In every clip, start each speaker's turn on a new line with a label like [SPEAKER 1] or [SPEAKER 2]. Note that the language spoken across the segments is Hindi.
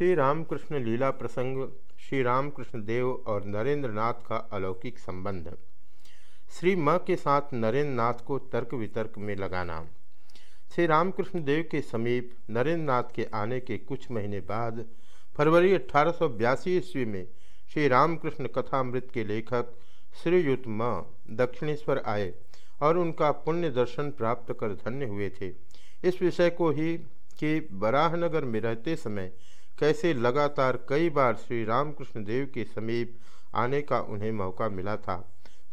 [SPEAKER 1] श्री रामकृष्ण लीला प्रसंग श्री रामकृष्ण देव और नरेंद्र नाथ का अलौकिक संबंध। श्री म के साथ नरेंद्र नाथ को तर्क वितर्क में लगाना। श्री रामकृष्ण देव के समीप नरेंद्र नाथ के आने के कुछ महीने बाद, फरवरी अठारह सौ बयासी ईस्वी में श्री रामकृष्ण कथामृत के लेखक श्रीयुत म दक्षिणेश्वर आए और उनका पुण्य दर्शन प्राप्त कर धन्य हुए थे। इस विषय को ही कि बराहनगर में रहते समय कैसे लगातार कई बार श्री रामकृष्ण देव के समीप आने का उन्हें मौका मिला था,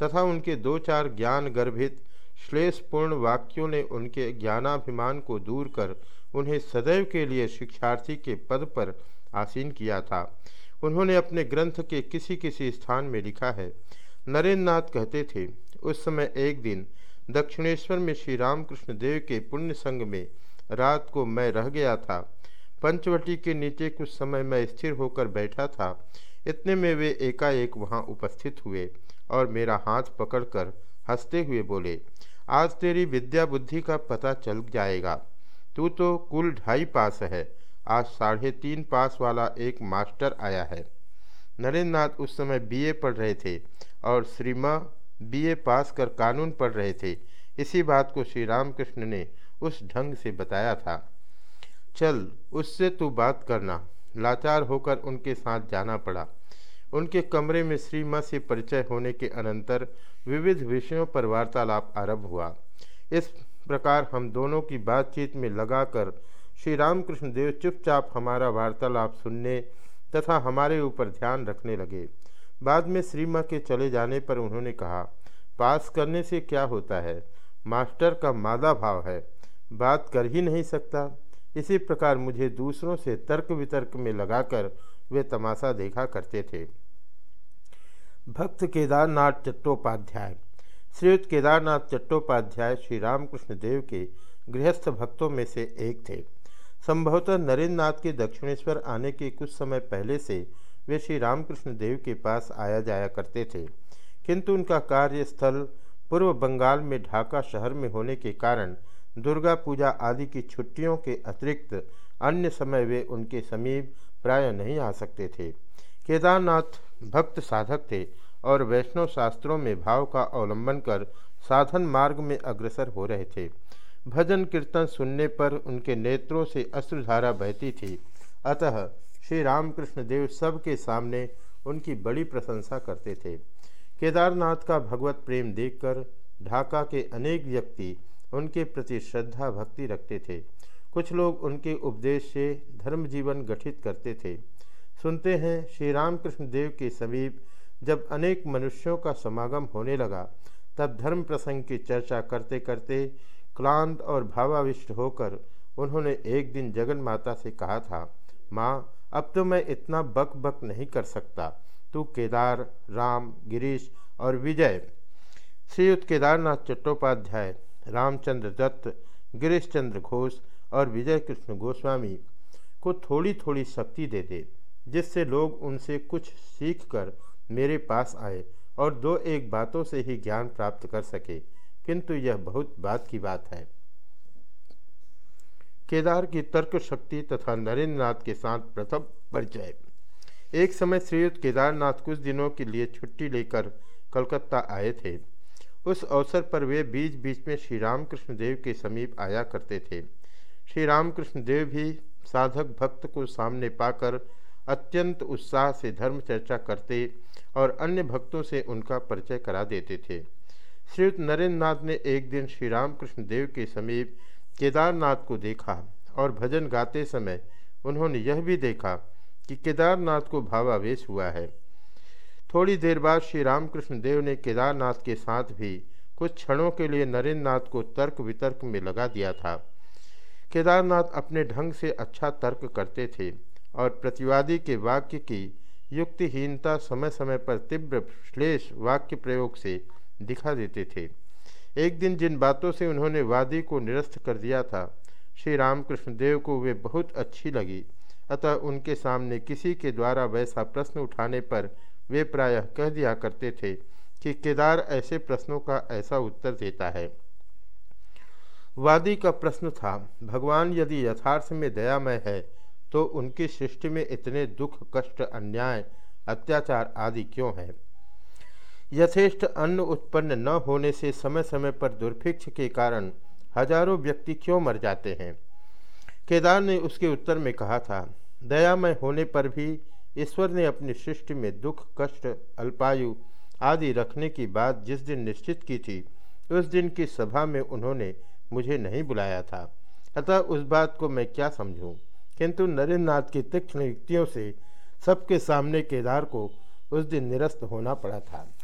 [SPEAKER 1] तथा उनके दो चार ज्ञान गर्भित, श्लेषपूर्ण वाक्यों ने उनके ज्ञानाभिमान को दूर कर उन्हें सदैव के लिए शिक्षार्थी के पद पर आसीन किया था। उन्होंने अपने ग्रंथ के किसी किसी स्थान में लिखा है। नरेंद्र कहते थे, उस समय एक दिन दक्षिणेश्वर में श्री रामकृष्ण देव के पुण्य संग में रात को मैं रह गया था। पंचवटी के नीचे कुछ समय मैं स्थिर होकर बैठा था। इतने में वे एकाएक वहाँ उपस्थित हुए और मेरा हाथ पकड़कर हँसते हुए बोले, आज तेरी विद्या बुद्धि का पता चल जाएगा। तू तो कुल ढाई पास है। आज साढ़े तीन पास वाला एक मास्टर आया है। नरेंद्र नाथ उस समय बीए पढ़ रहे थे और श्रीमा बीए पास कर कानून पढ़ रहे थे। इसी बात को श्री रामकृष्ण ने उस ढंग से बताया था। चल, उससे तू बात करना। लाचार होकर उनके साथ जाना पड़ा। उनके कमरे में श्री माँ से परिचय होने के अनंतर विविध विषयों पर वार्तालाप आरंभ हुआ। इस प्रकार हम दोनों की बातचीत में लगाकर श्री रामकृष्ण देव चुपचाप हमारा वार्तालाप सुनने तथा हमारे ऊपर ध्यान रखने लगे। बाद में श्री माँ के चले जाने पर उन्होंने कहा, पास करने से क्या होता है? मास्टर का मादा भाव है। बात कर ही नहीं सकता। इसी प्रकार मुझे दूसरों से तर्क वितर्क में लगाकर वे तमाशा देखा करते थे। भक्त केदारनाथ चट्टोपाध्याय। श्रीयुक्त केदारनाथ चट्टोपाध्याय श्री रामकृष्ण देव के गृहस्थ भक्तों में से एक थे। संभवतः नरेंद्र नाथ के दक्षिणेश्वर आने के कुछ समय पहले से वे श्री रामकृष्ण देव के पास आया जाया करते थे। किंतु उनका कार्यस्थल पूर्व बंगाल में ढाका शहर में होने के कारण दुर्गा पूजा आदि की छुट्टियों के अतिरिक्त अन्य समय वे उनके समीप प्राय नहीं आ सकते थे। केदारनाथ भक्त साधक थे और वैष्णव शास्त्रों में भाव का अवलंबन कर साधन मार्ग में अग्रसर हो रहे थे। भजन कीर्तन सुनने पर उनके नेत्रों से अश्रुधारा बहती थी। अतः श्री रामकृष्ण देव सबके सामने उनकी बड़ी प्रशंसा करते थे। केदारनाथ का भगवत प्रेम देखकर ढाका के अनेक व्यक्ति उनके प्रति श्रद्धा, भक्ति रखते थे। कुछ लोग उनके उपदेश से धर्म जीवन गठित करते थे। सुनते हैं श्री रामकृष्ण देव के समीप जब अनेक मनुष्यों का समागम होने लगा, तब धर्म प्रसंग की चर्चा करते करते क्लांत और भावाविष्ट होकर उन्होंने एक दिन जगन माता से कहा था, माँ, अब तो मैं इतना बक बक नहीं कर सकता। तू केदार, राम, गिरीश और विजय। श्रीयुक्त केदारनाथ चट्टोपाध्याय रामचंद्र दत्त गिरीश चंद्र घोष और विजय कृष्ण गोस्वामी को थोड़ी थोड़ी शक्ति दे दे जिससे लोग उनसे कुछ सीख कर मेरे पास आए और दो एक बातों से ही ज्ञान प्राप्त कर सके। किंतु यह बहुत बात की बात है। केदार की तर्क शक्ति तथा नरेंद्र नाथ के साथ प्रथम परिचय। एक समय श्रीयुक्त केदारनाथ कुछ दिनों के लिए छुट्टी लेकर कलकत्ता आए थे। उस अवसर पर वे बीच बीच में श्री रामकृष्ण देव के समीप आया करते थे। श्री रामकृष्ण देव भी साधक भक्त को सामने पाकर अत्यंत उत्साह से धर्म चर्चा करते और अन्य भक्तों से उनका परिचय करा देते थे। श्रीयुक्त नरेंद्र नाथ ने एक दिन श्री रामकृष्ण देव के समीप केदारनाथ को देखा और भजन गाते समय उन्होंने यह भी देखा कि केदारनाथ को भावावेश हुआ है। थोड़ी देर बाद श्री रामकृष्ण देव ने केदारनाथ के साथ भी कुछ क्षणों के लिए नरेंद्र नाथ को तर्क वितर्क में लगा दिया था। केदारनाथ अपने ढंग से अच्छा तर्क करते थे और प्रतिवादी के वाक्य की युक्तिहीनता समय समय पर तीव्र श्लेष वाक्य प्रयोग से दिखा देते थे। एक दिन जिन बातों से उन्होंने वादी को निरस्त कर दिया था, श्री रामकृष्ण देव को वे बहुत अच्छी लगी। अतः उनके सामने किसी के द्वारा वैसा प्रश्न उठाने पर वे प्रायः कह दिया करते थे कि केदार ऐसे प्रश्नों का ऐसा उत्तर देता है। वादी का प्रश्न था, भगवान यदि यथार्थ में दयामय है तो उनकी सृष्टि में इतने दुख, कष्ट, अन्याय, अत्याचार आदि क्यों हैं? यथेष्ट अन्न उत्पन्न न होने से समय समय पर दुर्भिक्ष के कारण हज़ारों व्यक्ति क्यों मर जाते हैं? केदार ने उसके उत्तर में कहा था, दयामय होने पर भी ईश्वर ने अपनी सृष्टि में दुख, कष्ट, अल्पायु आदि रखने की बात जिस दिन निश्चित की थी, उस दिन की सभा में उन्होंने मुझे नहीं बुलाया था। अतः उस बात को मैं क्या समझूं? किंतु नरेंद्र नाथ की तीक्ष्ण युक्तियों से सबके सामने केदार को उस दिन निरस्त होना पड़ा था।